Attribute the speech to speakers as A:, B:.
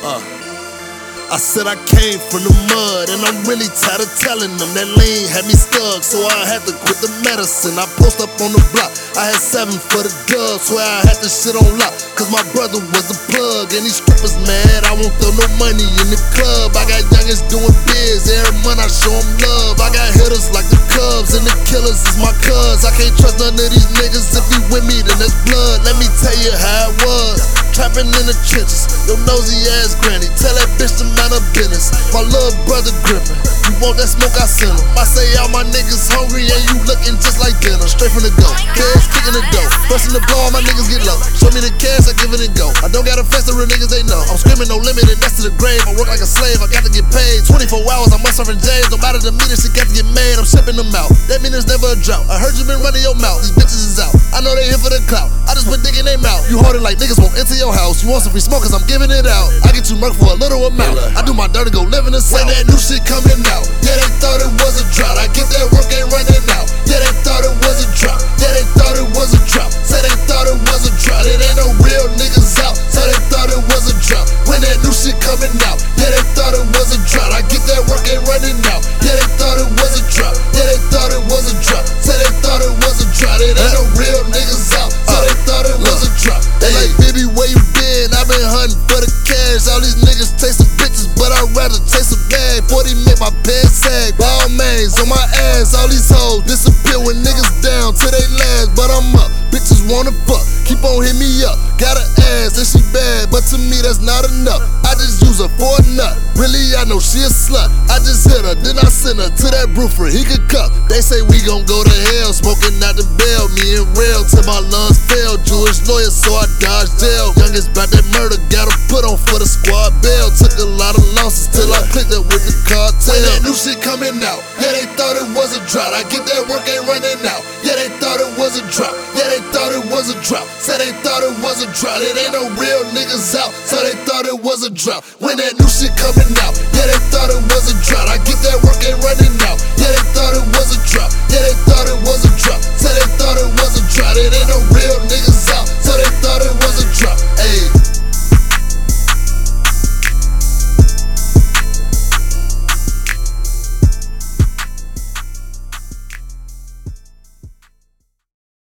A: Uh. I said I came from the mud, and I'm really tired of telling them that lean had me stuck, so I had to quit the medicine. I post up on the block, I had seven for the dub, swear I had this shit on lock, cause my brother was a plug, and these strippers mad, I won't throw no money in the club. I got youngins doing biz, every month I show them love. I got hitters like the Cubs, and the killers is my cuz. I can't trust none of these niggas, if he with me, then that's blood. Let me tell you how it was. Trapping in the trenches, your nosy ass granny. Tell that bitch to mind her business. My little brother gripping. You want that smoke, I send him. I say all my niggas hungry and you looking just like dinner. Straight from the go. Kids kicking the dough. Busting the blow, my niggas get low. Show me the cash, I give it and go. I don't got a fence, the real niggas they know. I'm screaming no limit and that's to the grave. I work like a slave, I got to get paid. 24 hours, I'm serving James. No matter the meter, shit got to get made. I'm shipping them out. That mean there's never a drought. I heard you been running your mouth. These bitches is out. I know they here for the clout. I just been digging they mouth. You hold it like niggas won't enter your house. You want some free smoke, cause I'm giving it out. I get you murk for a little amount. I do my dirty, go live in the south. When that new shit coming out, yeah, they thought it was a drought. I get that work ain't running out. Yeah, they thought it was a drought. Yeah, they thought it was a drought. Say they thought it was a drought. It ain't no real niggas out. So they thought it was a drought. When that new shit coming out, yeah, they thought it was a drought. I get that work ain't running out. 40 make my pants sag. Balmains on my ass. All these hoes disappear when niggas down to they last. But I'm up. Bitches wanna fuck. Keep on hit me up. Got an ass and she bad, but to me that's not enough. I just use her for a nut. Really, I know she a slut. I just hit her, then I send her to that roofer. He could cup. They say we gon' go to hell, smoking out the bell. Me and rail till my lungs fail. Jewish lawyer, so I dodged jail. Youngest about that murder, got him put on for the squad bail. Took a lot of losses till I clicked up with the cartel. When that new shit coming out, yeah, they thought it was a drought. I get that work ain't running out. Yeah, they thought it was a drought. Yeah, they thought it was a drought. Said they thought it was a drought. It ain't no real niggas out, so they thought it was a drought. When that new shit coming out, yeah, they thought it was a drought. I get that work